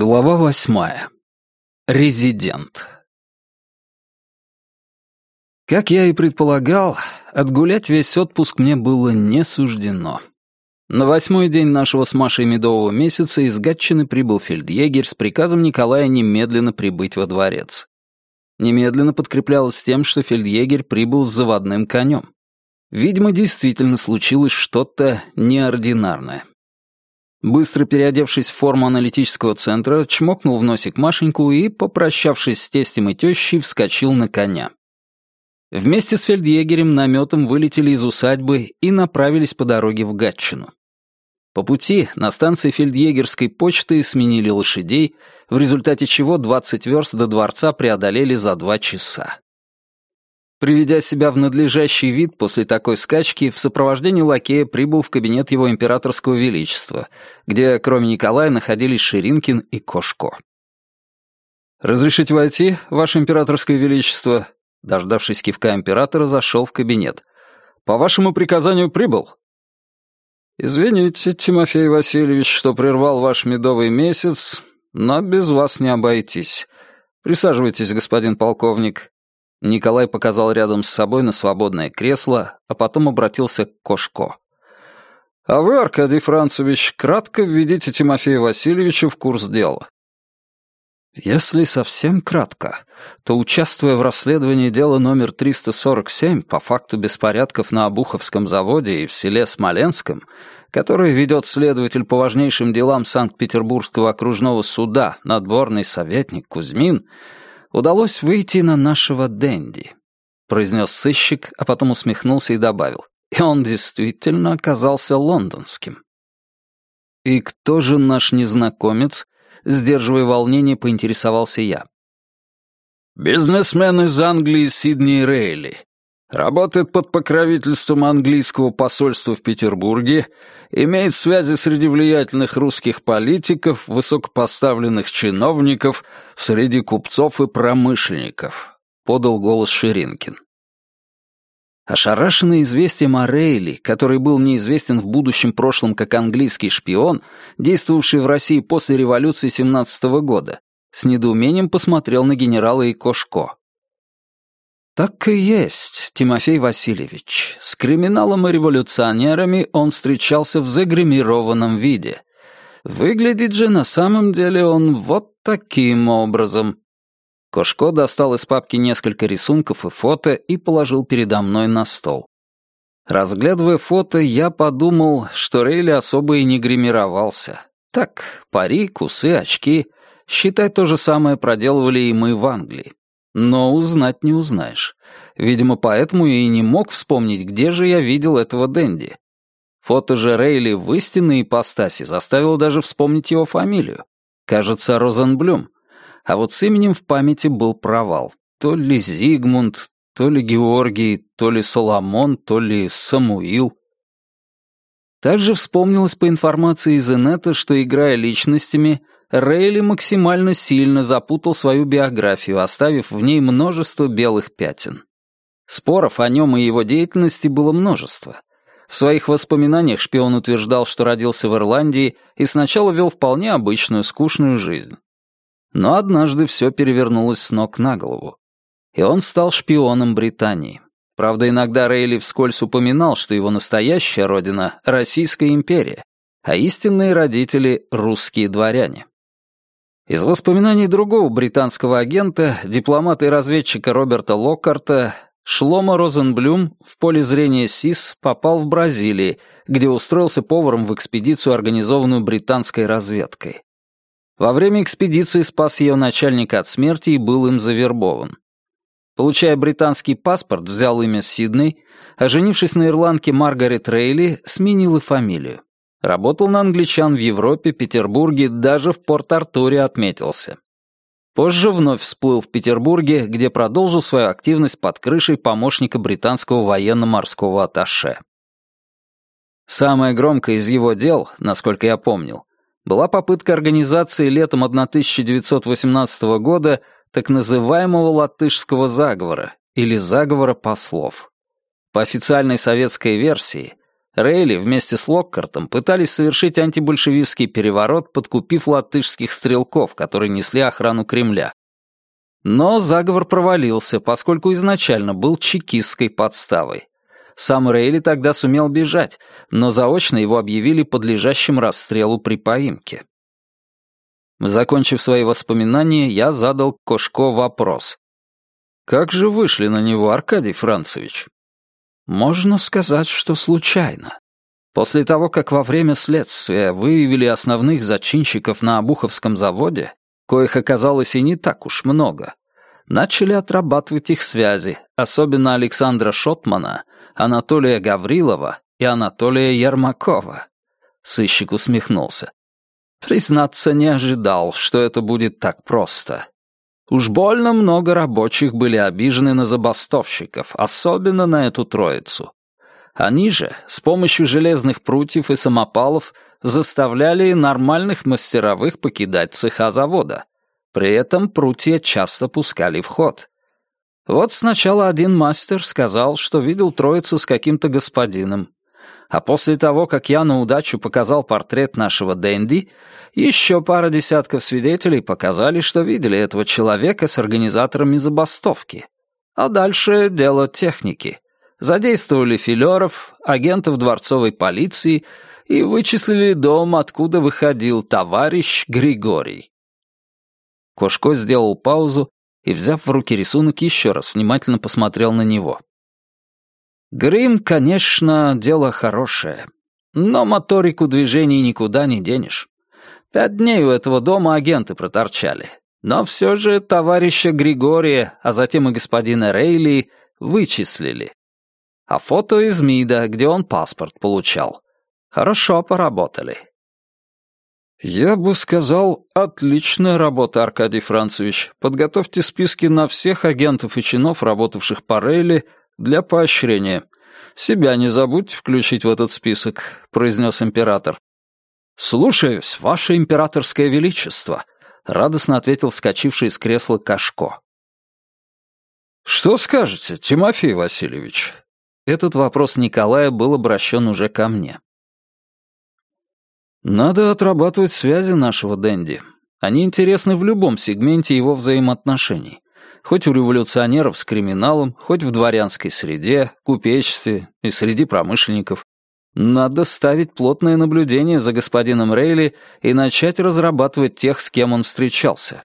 Глава восьмая. Резидент. Как я и предполагал, отгулять весь отпуск мне было не суждено. На восьмой день нашего с Машей медового месяца из Гатчины прибыл фельдъегерь с приказом Николая немедленно прибыть во дворец. Немедленно подкреплялось тем, что фельдъегерь прибыл с заводным конем. Видимо, действительно случилось что-то неординарное. Быстро переодевшись в форму аналитического центра, чмокнул в носик Машеньку и, попрощавшись с тестем и тещей, вскочил на коня. Вместе с фельдъегерем наметом вылетели из усадьбы и направились по дороге в Гатчину. По пути на станции фельдъегерской почты сменили лошадей, в результате чего 20 верст до дворца преодолели за два часа. Приведя себя в надлежащий вид после такой скачки, в сопровождении лакея прибыл в кабинет его императорского величества, где, кроме Николая, находились Ширинкин и Кошко. «Разрешите войти, ваше императорское величество?» Дождавшись кивка императора, зашел в кабинет. «По вашему приказанию прибыл?» «Извините, Тимофей Васильевич, что прервал ваш медовый месяц, но без вас не обойтись. Присаживайтесь, господин полковник. Николай показал рядом с собой на свободное кресло, а потом обратился к Кошко. «А вы, Аркадий Францевич, кратко введите Тимофея Васильевича в курс дела». Если совсем кратко, то, участвуя в расследовании дела номер 347 по факту беспорядков на Обуховском заводе и в селе Смоленском, которое ведет следователь по важнейшим делам Санкт-Петербургского окружного суда, надворный советник Кузьмин, удалось выйти на нашего Дэнди», — произнес сыщик, а потом усмехнулся и добавил. «И он действительно оказался лондонским». «И кто же наш незнакомец?» — сдерживая волнение, поинтересовался я. «Бизнесмен из Англии Сидни Рейли. Работает под покровительством английского посольства в Петербурге, имеет связи среди влиятельных русских политиков, высокопоставленных чиновников, среди купцов и промышленников», — подал голос Ширинкин. Ошарашенный известием о Рейли, который был неизвестен в будущем прошлом как английский шпион, действовавший в России после революции 17 -го года, с недоумением посмотрел на генерала Икошко. Так и есть, Тимофей Васильевич. С криминалом и революционерами он встречался в загримированном виде. Выглядит же на самом деле он вот таким образом. Кошко достал из папки несколько рисунков и фото и положил передо мной на стол. Разглядывая фото, я подумал, что Рейли особо и не гримировался. Так, парик, усы, очки. Считай, то же самое проделывали и мы в Англии. Но узнать не узнаешь. Видимо, поэтому я и не мог вспомнить, где же я видел этого Дэнди. Фото же Рейли в истинной ипостаси заставило даже вспомнить его фамилию. Кажется, Розенблюм. А вот с именем в памяти был провал. То ли Зигмунд, то ли Георгий, то ли Соломон, то ли Самуил. Также вспомнилось по информации из инета, что, играя личностями, Рейли максимально сильно запутал свою биографию, оставив в ней множество белых пятен. Споров о нем и его деятельности было множество. В своих воспоминаниях шпион утверждал, что родился в Ирландии и сначала вел вполне обычную, скучную жизнь. Но однажды все перевернулось с ног на голову. И он стал шпионом Британии. Правда, иногда Рейли вскользь упоминал, что его настоящая родина — Российская империя, а истинные родители — русские дворяне. Из воспоминаний другого британского агента, дипломата и разведчика Роберта Локкарта, Шлома Розенблюм в поле зрения СИС попал в Бразилии, где устроился поваром в экспедицию, организованную британской разведкой. Во время экспедиции спас ее начальника от смерти и был им завербован. Получая британский паспорт, взял имя Сидней, а женившись на ирландке Маргарет Рейли, сменил и фамилию. Работал на англичан в Европе, Петербурге, даже в Порт-Артуре отметился. Позже вновь всплыл в Петербурге, где продолжил свою активность под крышей помощника британского военно-морского атташе. Самое громкое из его дел, насколько я помнил, была попытка организации летом 1918 года так называемого латышского заговора или заговора послов. По официальной советской версии, Рейли вместе с Локкартом пытались совершить антибольшевистский переворот, подкупив латышских стрелков, которые несли охрану Кремля. Но заговор провалился, поскольку изначально был чекистской подставой. Сам Рейли тогда сумел бежать, но заочно его объявили подлежащим расстрелу при поимке. Закончив свои воспоминания, я задал Кошко вопрос. «Как же вышли на него, Аркадий Францевич?» Можно сказать, что случайно. После того, как во время следствия выявили основных зачинщиков на Обуховском заводе, коих оказалось и не так уж много, начали отрабатывать их связи, особенно Александра Шотмана, Анатолия Гаврилова и Анатолия Ермакова. Сыщик усмехнулся. Признаться, не ожидал, что это будет так просто. Уж больно много рабочих были обижены на забастовщиков, особенно на эту троицу. Они же с помощью железных прутьев и самопалов заставляли нормальных мастеровых покидать цеха завода. При этом прутья часто пускали в ход. Вот сначала один мастер сказал, что видел троицу с каким-то господином, а после того, как я на удачу показал портрет нашего Дэнди, еще пара десятков свидетелей показали, что видели этого человека с организаторами забастовки. А дальше дело техники. Задействовали филеров, агентов дворцовой полиции и вычислили дом, откуда выходил товарищ Григорий. Кошко сделал паузу и, взяв в руки рисунок, еще раз внимательно посмотрел на него. Грим, конечно, дело хорошее, но моторику движений никуда не денешь. Пять дней у этого дома агенты проторчали. Но все же товарища Григория, а затем и господина Рейли вычислили. А фото из МИДа, где он паспорт получал. Хорошо поработали. «Я бы сказал, отличная работа, Аркадий Францевич. Подготовьте списки на всех агентов и чинов, работавших по Рейли, для поощрения. Себя не забудьте включить в этот список», — произнес император. «Слушаюсь, ваше императорское величество», — радостно ответил вскочивший из кресла Кашко. «Что скажете, Тимофей Васильевич?» Этот вопрос Николая был обращен уже ко мне. «Надо отрабатывать связи нашего Дэнди. Они интересны в любом сегменте его взаимоотношений. Хоть у революционеров с криминалом, хоть в дворянской среде, купечестве и среди промышленников. Надо ставить плотное наблюдение за господином Рейли и начать разрабатывать тех, с кем он встречался.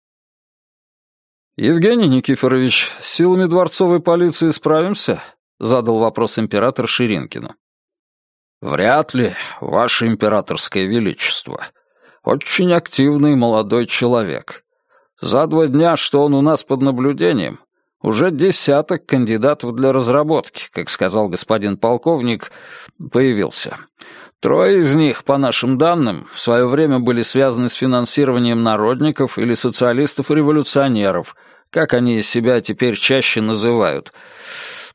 «Евгений Никифорович, силами дворцовой полиции справимся?» — задал вопрос император Ширинкину. «Вряд ли, ваше императорское величество. Очень активный молодой человек. За два дня, что он у нас под наблюдением, уже десяток кандидатов для разработки, как сказал господин полковник, появился. Трое из них, по нашим данным, в свое время были связаны с финансированием народников или социалистов-революционеров, как они себя теперь чаще называют.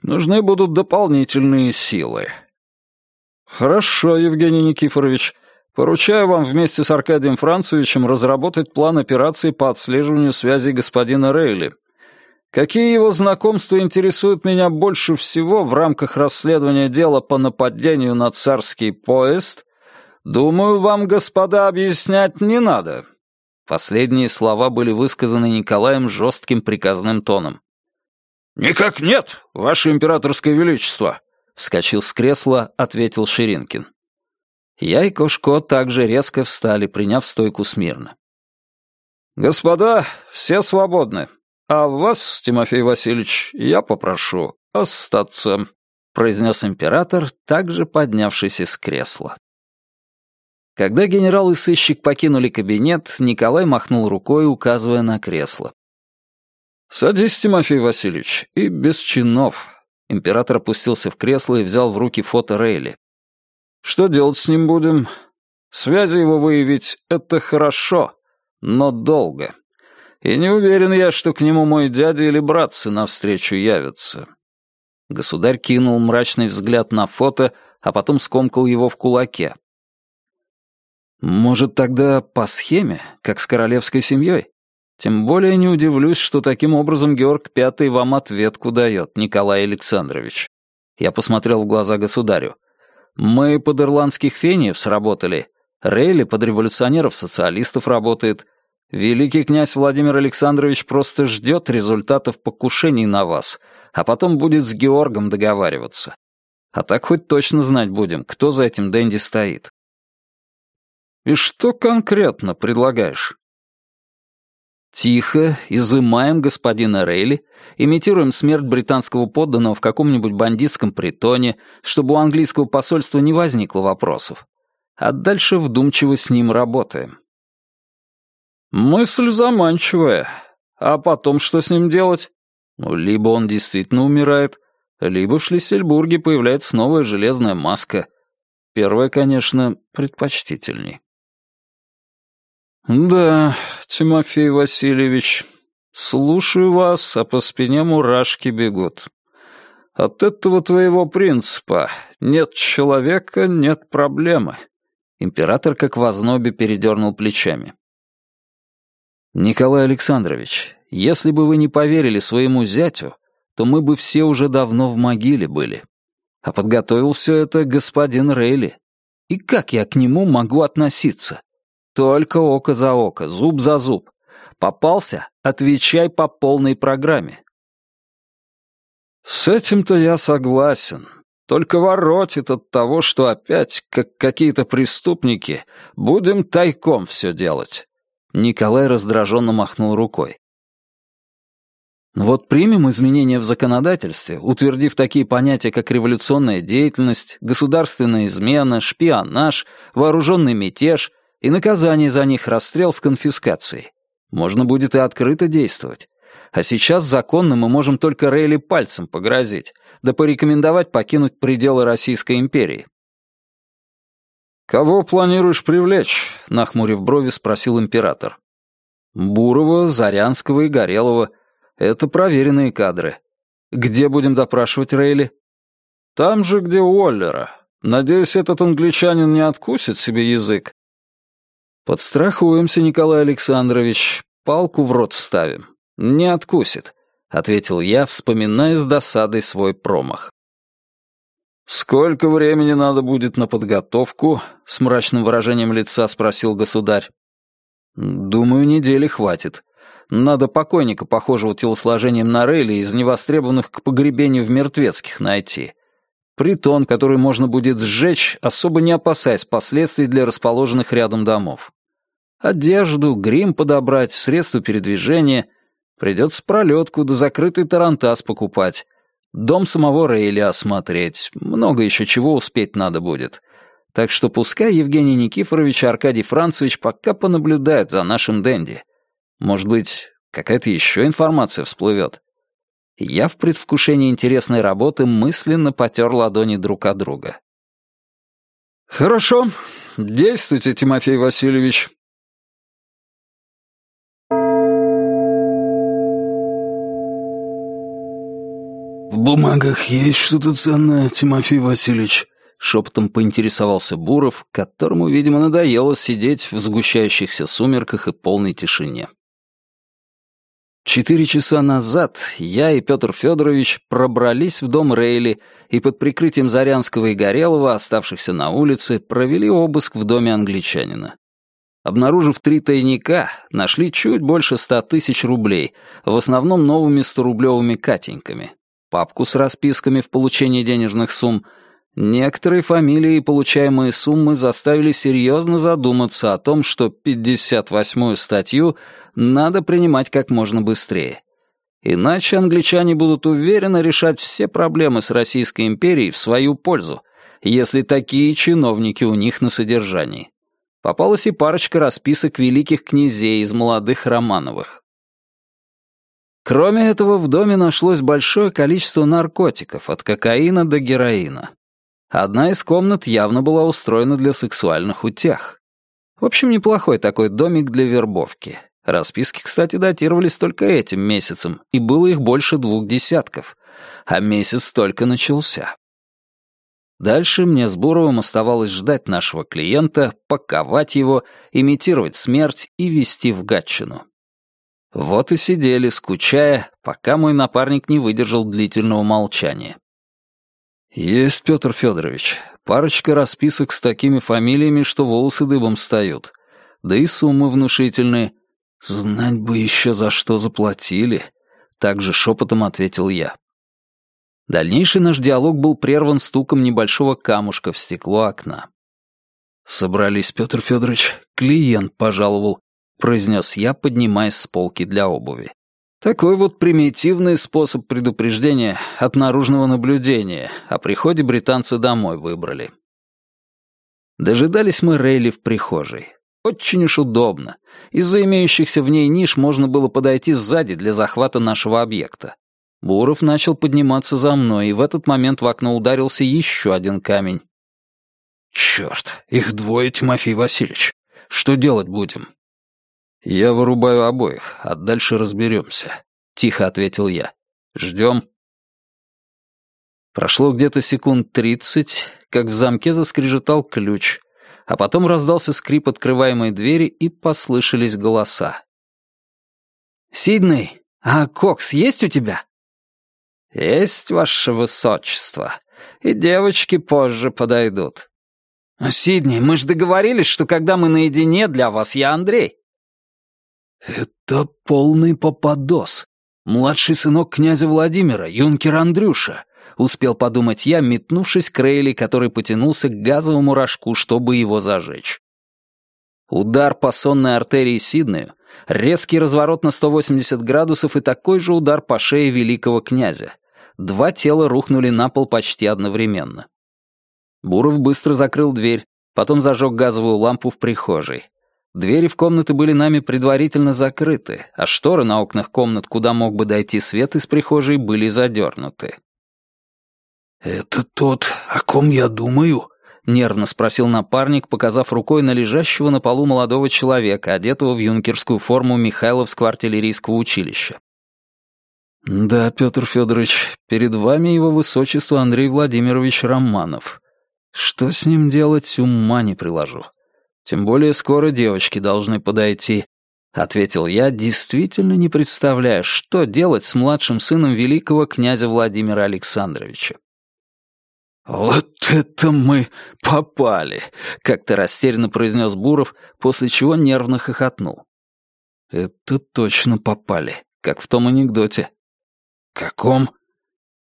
Нужны будут дополнительные силы. Хорошо, Евгений Никифорович. Поручаю вам вместе с Аркадием Францевичем разработать план операции по отслеживанию связи господина Рейли. Какие его знакомства интересуют меня больше всего в рамках расследования дела по нападению на царский поезд, думаю, вам, господа, объяснять не надо». Последние слова были высказаны Николаем жестким приказным тоном. «Никак нет, ваше императорское величество», — вскочил с кресла, ответил Ширинкин. Я и Кошко также резко встали, приняв стойку смирно. «Господа, все свободны. А вас, Тимофей Васильевич, я попрошу остаться», — произнес император, также поднявшись из кресла. Когда генерал и сыщик покинули кабинет, Николай махнул рукой, указывая на кресло. «Садись, Тимофей Васильевич, и без чинов». Император опустился в кресло и взял в руки фото Рейли. Что делать с ним будем? Связи его выявить — это хорошо, но долго. И не уверен я, что к нему мой дядя или братцы навстречу явятся». Государь кинул мрачный взгляд на фото, а потом скомкал его в кулаке. «Может, тогда по схеме, как с королевской семьей? Тем более не удивлюсь, что таким образом Георг Пятый вам ответку дает, Николай Александрович». Я посмотрел в глаза государю. Мы под ирландских фениев сработали. Рейли под революционеров-социалистов работает. Великий князь Владимир Александрович просто ждет результатов покушений на вас, а потом будет с Георгом договариваться. А так хоть точно знать будем, кто за этим Дэнди стоит. И что конкретно предлагаешь? Тихо изымаем господина Рейли, имитируем смерть британского подданного в каком-нибудь бандитском притоне, чтобы у английского посольства не возникло вопросов. А дальше вдумчиво с ним работаем. Мысль заманчивая. А потом что с ним делать? Ну, либо он действительно умирает, либо в Шлиссельбурге появляется новая железная маска. Первое, конечно, предпочтительней. «Да, Тимофей Васильевич, слушаю вас, а по спине мурашки бегут. От этого твоего принципа нет человека, нет проблемы». Император как в ознобе передернул плечами. «Николай Александрович, если бы вы не поверили своему зятю, то мы бы все уже давно в могиле были. А подготовил все это господин Рейли. И как я к нему могу относиться? Только око за око, зуб за зуб. Попался? Отвечай по полной программе. С этим-то я согласен. Только воротит от того, что опять, как какие-то преступники, будем тайком все делать. Николай раздраженно махнул рукой. Вот примем изменения в законодательстве, утвердив такие понятия, как революционная деятельность, государственная измена, шпионаж, вооруженный мятеж и наказание за них расстрел с конфискацией. Можно будет и открыто действовать. А сейчас законно мы можем только Рейли пальцем погрозить, да порекомендовать покинуть пределы Российской империи. «Кого планируешь привлечь?» — нахмурив брови, спросил император. «Бурова, Зарянского и Горелого. Это проверенные кадры. Где будем допрашивать Рейли?» «Там же, где Уоллера. Надеюсь, этот англичанин не откусит себе язык «Подстрахуемся, Николай Александрович, палку в рот вставим. Не откусит», — ответил я, вспоминая с досадой свой промах. «Сколько времени надо будет на подготовку?» — с мрачным выражением лица спросил государь. «Думаю, недели хватит. Надо покойника, похожего телосложением на Рейли, из невостребованных к погребению в мертвецких найти. Притон, который можно будет сжечь, особо не опасаясь последствий для расположенных рядом домов. Одежду, грим подобрать, средства передвижения. Придется пролетку да закрытый тарантас покупать. Дом самого Рейли осмотреть. Много еще чего успеть надо будет. Так что пускай Евгений Никифорович и Аркадий Францевич пока понаблюдают за нашим Дэнди. Может быть, какая-то еще информация всплывет. Я в предвкушении интересной работы мысленно потер ладони друг от друга. «Хорошо, действуйте, Тимофей Васильевич», «В бумагах есть что-то ценное, Тимофей Васильевич?» Шепотом поинтересовался Буров, которому, видимо, надоело сидеть в сгущающихся сумерках и полной тишине. Четыре часа назад я и Петр Федорович пробрались в дом Рейли и под прикрытием Зарянского и Горелого, оставшихся на улице, провели обыск в доме англичанина. Обнаружив три тайника, нашли чуть больше ста тысяч рублей, в основном новыми сторублевыми катеньками папку с расписками в получении денежных сумм, некоторые фамилии и получаемые суммы заставили серьезно задуматься о том, что 58-ю статью надо принимать как можно быстрее. Иначе англичане будут уверенно решать все проблемы с Российской империей в свою пользу, если такие чиновники у них на содержании. Попалась и парочка расписок великих князей из молодых Романовых. Кроме этого, в доме нашлось большое количество наркотиков, от кокаина до героина. Одна из комнат явно была устроена для сексуальных утех. В общем, неплохой такой домик для вербовки. Расписки, кстати, датировались только этим месяцем, и было их больше двух десятков. А месяц только начался. Дальше мне с Буровым оставалось ждать нашего клиента, паковать его, имитировать смерть и вести в Гатчину. Вот и сидели, скучая, пока мой напарник не выдержал длительного молчания. «Есть, Петр Федорович. Парочка расписок с такими фамилиями, что волосы дыбом встают. Да и суммы внушительные. Знать бы еще за что заплатили. Также шепотом ответил я. Дальнейший наш диалог был прерван стуком небольшого камушка в стекло окна. «Собрались, Петр Федорович, клиент пожаловал», — произнес я, поднимаясь с полки для обуви. Такой вот примитивный способ предупреждения от наружного наблюдения, о приходе британцы домой выбрали. Дожидались мы Рейли в прихожей. Очень уж удобно. Из-за имеющихся в ней ниш можно было подойти сзади для захвата нашего объекта. Буров начал подниматься за мной, и в этот момент в окно ударился еще один камень. «Черт, их двое, Тимофей Васильевич. Что делать будем?» «Я вырубаю обоих, а дальше разберемся», — тихо ответил я. «Ждем». Прошло где-то секунд тридцать, как в замке заскрежетал ключ, а потом раздался скрип открываемой двери и послышались голоса. «Сидней, а кокс есть у тебя?» «Есть, ваше высочество. И девочки позже подойдут». «Сидней, мы же договорились, что когда мы наедине, для вас я Андрей». «Это полный попадос. Младший сынок князя Владимира, юнкер Андрюша», — успел подумать я, метнувшись к Рейли, который потянулся к газовому рожку, чтобы его зажечь. Удар по сонной артерии Сиднею, резкий разворот на 180 градусов и такой же удар по шее великого князя. Два тела рухнули на пол почти одновременно. Буров быстро закрыл дверь, потом зажег газовую лампу в прихожей. Двери в комнаты были нами предварительно закрыты, а шторы на окнах комнат, куда мог бы дойти свет из прихожей, были задернуты. «Это тот, о ком я думаю?» — нервно спросил напарник, показав рукой на лежащего на полу молодого человека, одетого в юнкерскую форму Михайловского артиллерийского училища. «Да, Петр Федорович, перед вами его высочество Андрей Владимирович Романов. Что с ним делать, ума не приложу. Тем более скоро девочки должны подойти», — ответил я, действительно не представляя, что делать с младшим сыном великого князя Владимира Александровича. «Вот это мы попали!» — как-то растерянно произнес Буров, после чего нервно хохотнул. «Это точно попали, как в том анекдоте». «Каком?»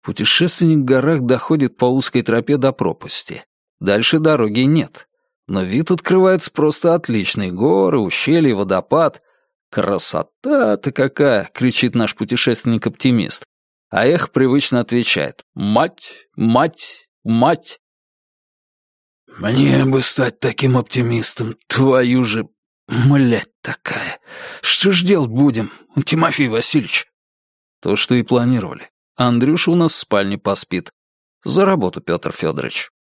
Путешественник в горах доходит по узкой тропе до пропасти. Дальше дороги нет. Но вид открывается просто отличный. Горы, ущелья, водопад. «Красота-то какая!» — кричит наш путешественник-оптимист. А эх привычно отвечает «Мать! Мать! Мать!» «Мне бы стать таким оптимистом, твою же... Млять такая! Что ж делать будем, Тимофей Васильевич?» То, что и планировали. Андрюша у нас в спальне поспит. За работу, Петр Федорович.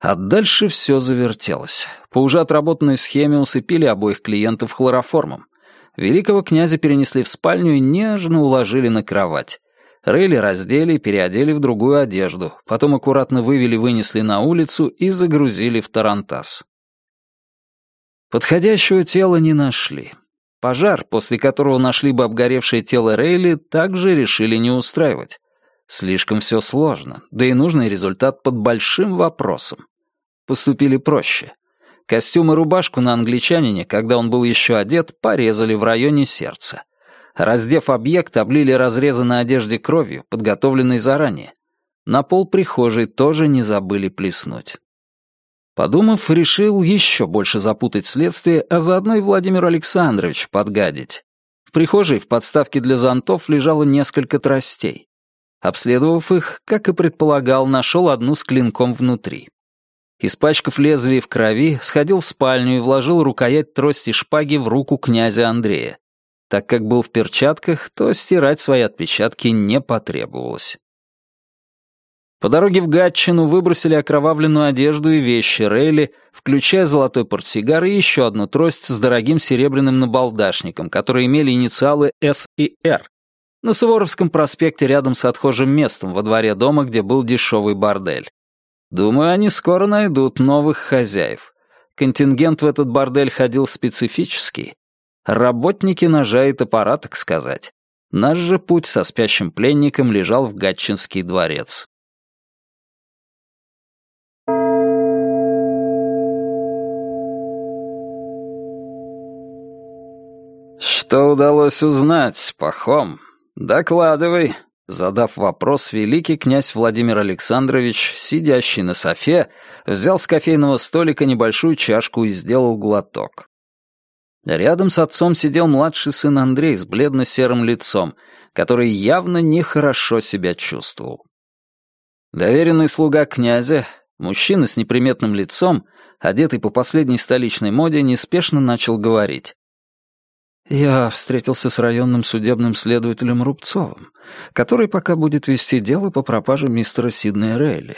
А дальше все завертелось. По уже отработанной схеме усыпили обоих клиентов хлороформом. Великого князя перенесли в спальню и нежно уложили на кровать. Рейли раздели и переодели в другую одежду, потом аккуратно вывели-вынесли на улицу и загрузили в тарантас. Подходящего тела не нашли. Пожар, после которого нашли бы обгоревшее тело Рейли, также решили не устраивать. Слишком все сложно, да и нужный результат под большим вопросом поступили проще. Костюм и рубашку на англичанине, когда он был еще одет, порезали в районе сердца. Раздев объект, облили разрезы на одежде кровью, подготовленной заранее. На пол прихожей тоже не забыли плеснуть. Подумав, решил еще больше запутать следствие, а заодно и Владимиру Александровичу подгадить. В прихожей в подставке для зонтов лежало несколько тростей. Обследовав их, как и предполагал, нашел одну с клинком внутри. Испачкав лезвие в крови, сходил в спальню и вложил рукоять трости шпаги в руку князя Андрея. Так как был в перчатках, то стирать свои отпечатки не потребовалось. По дороге в Гатчину выбросили окровавленную одежду и вещи Рейли, включая золотой портсигар и еще одну трость с дорогим серебряным набалдашником, которые имели инициалы «С» и «Р». На Суворовском проспекте рядом с отхожим местом во дворе дома, где был дешевый бордель. Думаю, они скоро найдут новых хозяев. Контингент в этот бордель ходил специфический. Работники ножа и топора, так сказать. Наш же путь со спящим пленником лежал в Гатчинский дворец. «Что удалось узнать, Пахом? Докладывай», Задав вопрос, великий князь Владимир Александрович, сидящий на софе, взял с кофейного столика небольшую чашку и сделал глоток. Рядом с отцом сидел младший сын Андрей с бледно-серым лицом, который явно нехорошо себя чувствовал. Доверенный слуга князя, мужчина с неприметным лицом, одетый по последней столичной моде, неспешно начал говорить. Я встретился с районным судебным следователем Рубцовым, который пока будет вести дело по пропаже мистера Сиднея Рейли.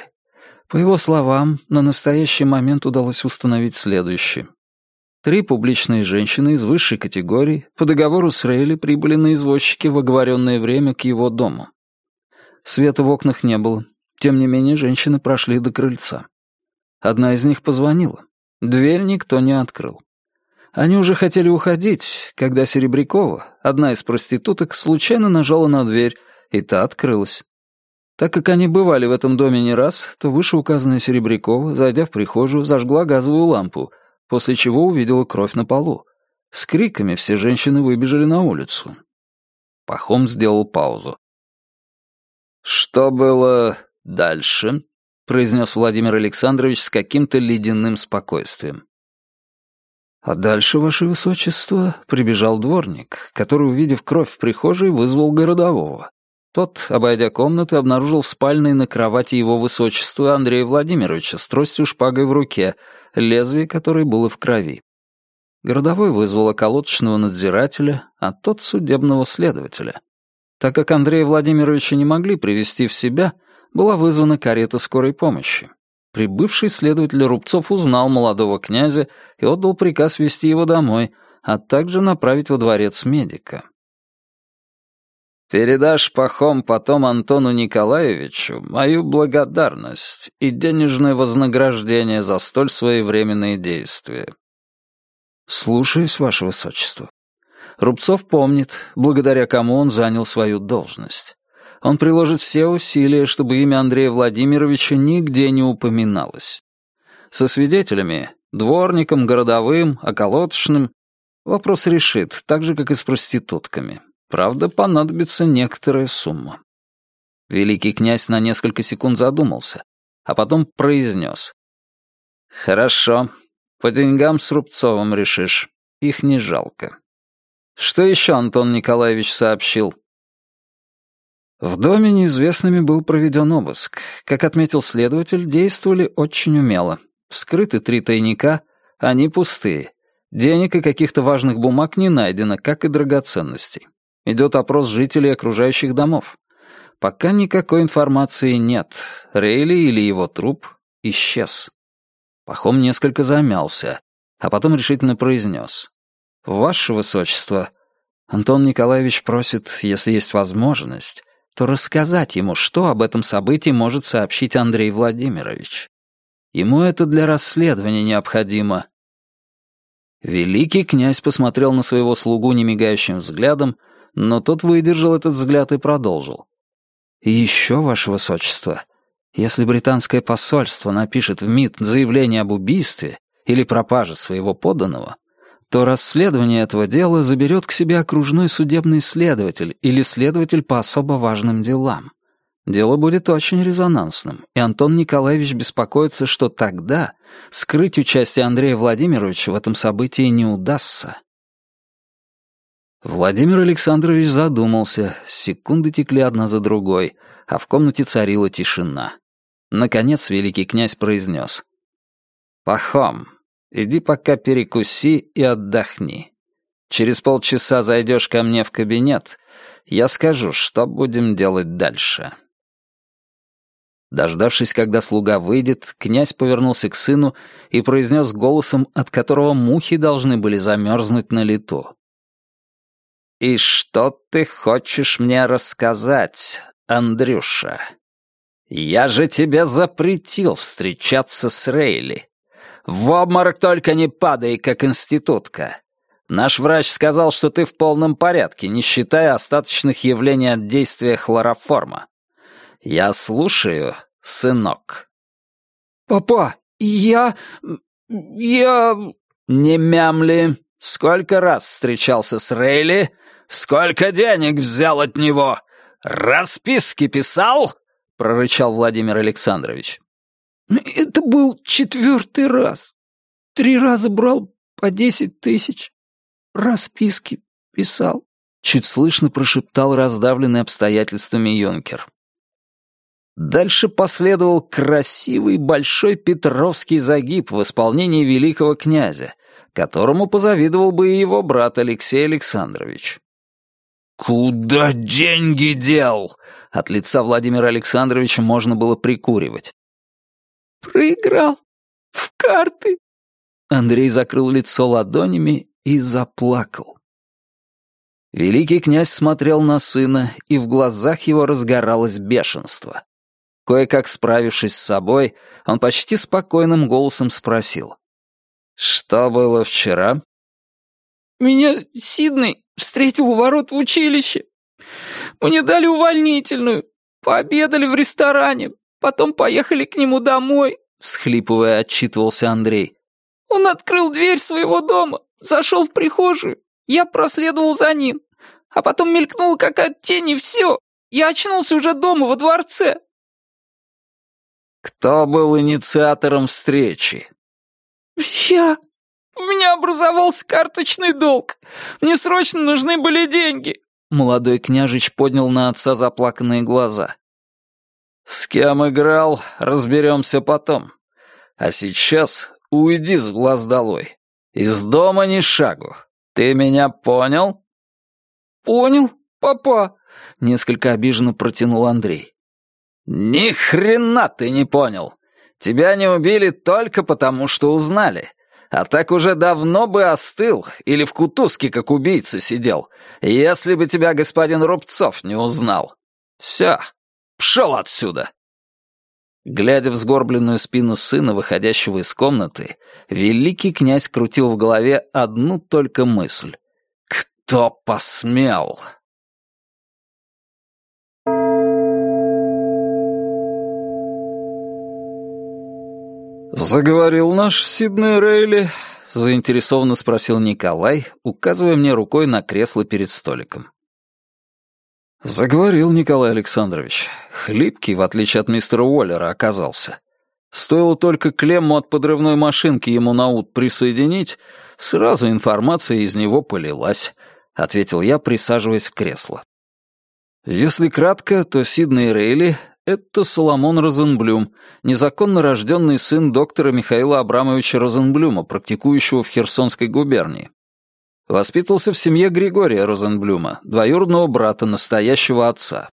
По его словам, на настоящий момент удалось установить следующее. Три публичные женщины из высшей категории по договору с Рейли прибыли на извозчике в оговоренное время к его дому. Света в окнах не было, тем не менее женщины прошли до крыльца. Одна из них позвонила. Дверь никто не открыл. Они уже хотели уходить, когда Серебрякова, одна из проституток, случайно нажала на дверь, и та открылась. Так как они бывали в этом доме не раз, то вышеуказанная Серебрякова, зайдя в прихожую, зажгла газовую лампу, после чего увидела кровь на полу. С криками все женщины выбежали на улицу. Пахом сделал паузу. «Что было дальше?» — произнес Владимир Александрович с каким-то ледяным спокойствием. А дальше, ваше высочество, прибежал дворник, который, увидев кровь в прихожей, вызвал городового. Тот, обойдя комнаты, обнаружил в спальной на кровати его высочества Андрея Владимировича с тростью шпагой в руке, лезвие которой было в крови. Городовой вызвал околоточного надзирателя, а тот — судебного следователя. Так как Андрея Владимировича не могли привести в себя, была вызвана карета скорой помощи. Прибывший следователь Рубцов узнал молодого князя и отдал приказ вести его домой, а также направить во дворец медика. «Передашь пахом потом Антону Николаевичу мою благодарность и денежное вознаграждение за столь своевременные действия». «Слушаюсь, ваше высочество». Рубцов помнит, благодаря кому он занял свою должность он приложит все усилия, чтобы имя Андрея Владимировича нигде не упоминалось. Со свидетелями, дворником, городовым, околоточным, вопрос решит, так же, как и с проститутками. Правда, понадобится некоторая сумма. Великий князь на несколько секунд задумался, а потом произнес. «Хорошо, по деньгам с Рубцовым решишь, их не жалко». Что еще Антон Николаевич сообщил? В доме неизвестными был проведен обыск. Как отметил следователь, действовали очень умело. Вскрыты три тайника, они пустые. Денег и каких-то важных бумаг не найдено, как и драгоценностей. Идет опрос жителей окружающих домов. Пока никакой информации нет. Рейли или его труп исчез. Пахом несколько замялся, а потом решительно произнес. «Ваше Высочество, Антон Николаевич просит, если есть возможность, то рассказать ему, что об этом событии может сообщить Андрей Владимирович. Ему это для расследования необходимо. Великий князь посмотрел на своего слугу немигающим взглядом, но тот выдержал этот взгляд и продолжил. «И еще, ваше высочество, если британское посольство напишет в МИД заявление об убийстве или пропаже своего подданного, то расследование этого дела заберет к себе окружной судебный следователь или следователь по особо важным делам. Дело будет очень резонансным, и Антон Николаевич беспокоится, что тогда скрыть участие Андрея Владимировича в этом событии не удастся. Владимир Александрович задумался, секунды текли одна за другой, а в комнате царила тишина. Наконец великий князь произнес. «Пахом, Иди пока перекуси и отдохни. Через полчаса зайдешь ко мне в кабинет, я скажу, что будем делать дальше». Дождавшись, когда слуга выйдет, князь повернулся к сыну и произнес голосом, от которого мухи должны были замерзнуть на лету. «И что ты хочешь мне рассказать, Андрюша? Я же тебе запретил встречаться с Рейли. В обморок только не падай, как институтка. Наш врач сказал, что ты в полном порядке, не считая остаточных явлений от действия хлороформа. Я слушаю, сынок. Папа, я... я... Не мямли. Сколько раз встречался с Рейли? Сколько денег взял от него? Расписки писал?» — прорычал Владимир Александрович. «Это был четвертый раз. Три раза брал по десять тысяч. Расписки писал». Чуть слышно прошептал раздавленный обстоятельствами юнкер. Дальше последовал красивый большой петровский загиб в исполнении великого князя, которому позавидовал бы и его брат Алексей Александрович. «Куда деньги дел?» От лица Владимира Александровича можно было прикуривать. «Проиграл. В карты». Андрей закрыл лицо ладонями и заплакал. Великий князь смотрел на сына, и в глазах его разгоралось бешенство. Кое-как справившись с собой, он почти спокойным голосом спросил. «Что было вчера?» «Меня Сиднey встретил у ворот в училище. Мне дали увольнительную, пообедали в ресторане, потом поехали к нему домой», — всхлипывая, отчитывался Андрей. «Он открыл дверь своего дома, зашел в прихожую, я проследовал за ним, а потом мелькнула какая-то тень и все. Я очнулся уже дома, во дворце. «Кто был инициатором встречи?» «Я. У меня образовался карточный долг. Мне срочно нужны были деньги». Молодой княжич поднял на отца заплаканные глаза. «С кем играл, разберемся потом. А сейчас уйди с глаз долой. Из дома ни шагу. Ты меня понял?» «Понял, папа», — несколько обиженно протянул Андрей. «Ни хрена ты не понял. Тебя не убили только потому, что узнали. А так уже давно бы остыл или в кутузке как убийца сидел, если бы тебя господин Рубцов не узнал. Все, пшел отсюда!» Глядя в сгорбленную спину сына, выходящего из комнаты, великий князь крутил в голове одну только мысль. «Кто посмел?» «Заговорил наш Сиднey Рейли?» — заинтересованно спросил Николай, указывая мне рукой на кресло перед столиком. Заговорил Николай Александрович. Хлипкий, в отличие от мистера Уоллера, оказался. Стоило только клемму от подрывной машинки ему на ут присоединить, сразу информация из него полилась, — ответил я, присаживаясь в кресло. Если кратко, то Сиднey Рейли это Соломон Розенблюм, незаконно рожденный сын доктора Михаила Абрамовича Розенблюма, практикующего в Херсонской губернии. Воспитывался в семье Григория Розенблюма, двоюродного брата настоящего отца.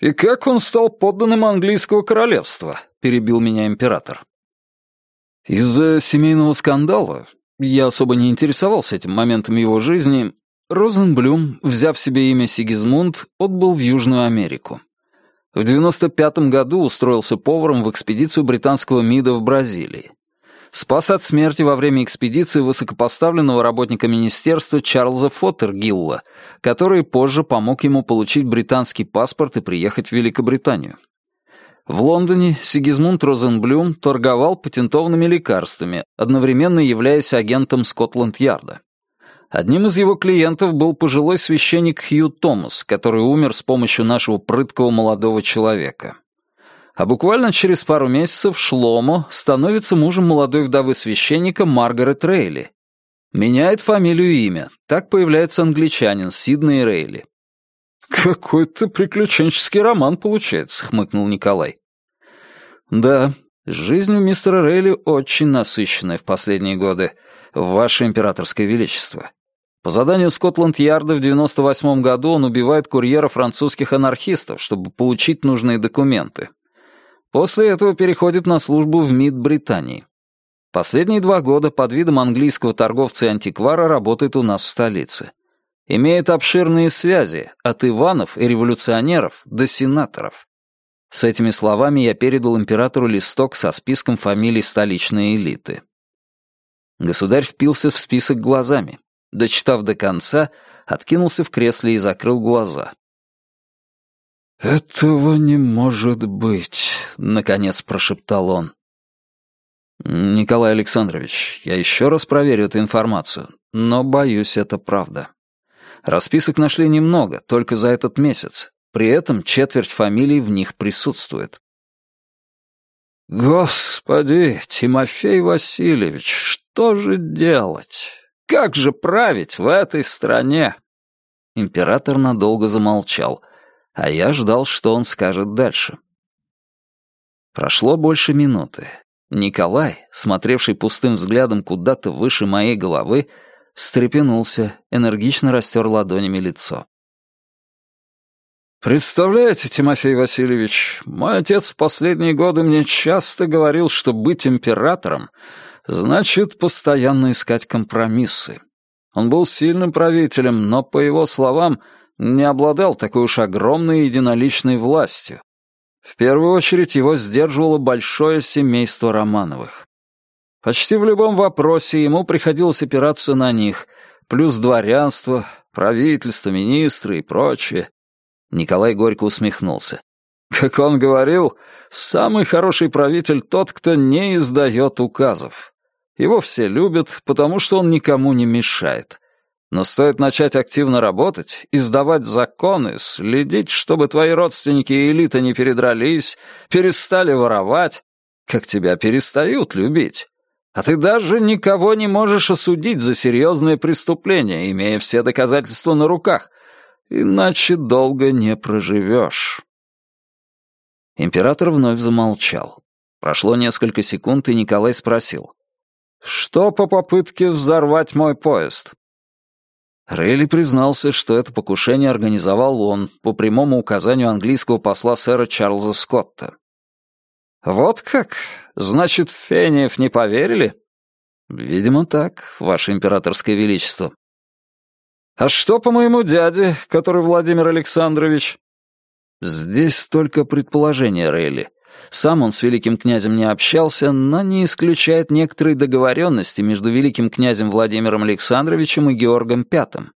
«И как он стал подданным английского королевства?» — перебил меня император. Из-за семейного скандала, я особо не интересовался этим моментом его жизни, Розенблюм, взяв себе имя Сигизмунд, отбыл в Южную Америку. В 95 году устроился поваром в экспедицию британского МИДа в Бразилии. Спас от смерти во время экспедиции высокопоставленного работника министерства Чарльза Фоттергилла, который позже помог ему получить британский паспорт и приехать в Великобританию. В Лондоне Сигизмунд Розенблюм торговал патентованными лекарствами, одновременно являясь агентом Скотланд-Ярда. Одним из его клиентов был пожилой священник Хью Томас, который умер с помощью нашего прыткого молодого человека. А буквально через пару месяцев Шломо становится мужем молодой вдовы священника Маргарет Рейли. Меняет фамилию и имя. Так появляется англичанин Сидней Рейли. «Какой-то приключенческий роман получается», — хмыкнул Николай. «Да, жизнь у мистера Рейли очень насыщенная в последние годы, Ваше Императорское Величество. По заданию Скотланд-Ярда в 98 году он убивает курьера французских анархистов, чтобы получить нужные документы. После этого переходит на службу в МИД Британии. Последние два года под видом английского торговца и антиквара работает у нас в столице. Имеет обширные связи, от Иванов и революционеров до сенаторов. С этими словами я передал императору листок со списком фамилий столичной элиты. Государь впился в список глазами дочитав до конца, откинулся в кресле и закрыл глаза. «Этого не может быть», — наконец прошептал он. Николай Александрович, я еще раз проверю эту информацию, но боюсь, это правда. Расписок нашли немного, только за этот месяц. При этом четверть фамилий в них присутствует. Господи, Тимофей Васильевич, что же делать? Как же править в этой стране? Император надолго замолчал, а я ждал, что он скажет дальше. Прошло больше минуты. Николай, смотревший пустым взглядом куда-то выше моей головы, встрепенулся, энергично растер ладонями лицо. «Представляете, Тимофей Васильевич, мой отец в последние годы мне часто говорил, что быть императором значит постоянно искать компромиссы. Он был сильным правителем, но, по его словам, не обладал такой уж огромной единоличной властью. В первую очередь его сдерживало большое семейство Романовых. Почти в любом вопросе ему приходилось опираться на них, плюс дворянство, правительство, министры и прочее. Николай горько усмехнулся. Как он говорил, самый хороший правитель тот, кто не издает указов. Его все любят, потому что он никому не мешает. Но стоит начать активно работать, издавать законы, следить, чтобы твои родственники и элита не передрались, перестали воровать, как тебя перестают любить. А ты даже никого не можешь осудить за серьезные преступления, имея все доказательства на руках. Иначе долго не проживешь. Император вновь замолчал. Прошло несколько секунд, и Николай спросил. «Что по попытке взорвать мой поезд?» Рейли признался, что это покушение организовал он по прямому указанию английского посла сэра Чарльза Скотта. «Вот как? Значит, Фениев не поверили?» «Видимо, так, Ваше Императорское Величество». «А что по моему дяде, который Владимир Александрович?» «Здесь только предположение Рейли. Сам он с великим князем не общался, но не исключает некоторые договоренности между великим князем Владимиром Александровичем и Георгом V.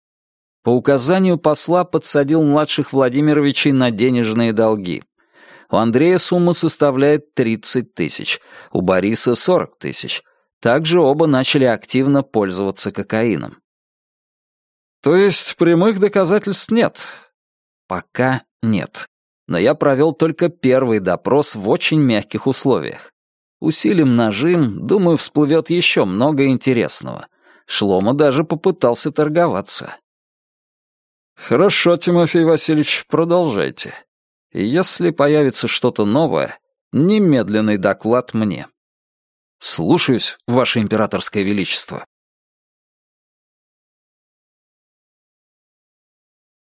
По указанию посла подсадил младших Владимировичей на денежные долги. У Андрея сумма составляет 30 тысяч, у Бориса 40 тысяч. Также оба начали активно пользоваться кокаином. То есть прямых доказательств нет? Пока нет но я провел только первый допрос в очень мягких условиях. Усилим нажим, думаю, всплывет еще много интересного. Шлома даже попытался торговаться. «Хорошо, Тимофей Васильевич, продолжайте. если появится что-то новое, немедленный доклад мне». «Слушаюсь, Ваше Императорское Величество».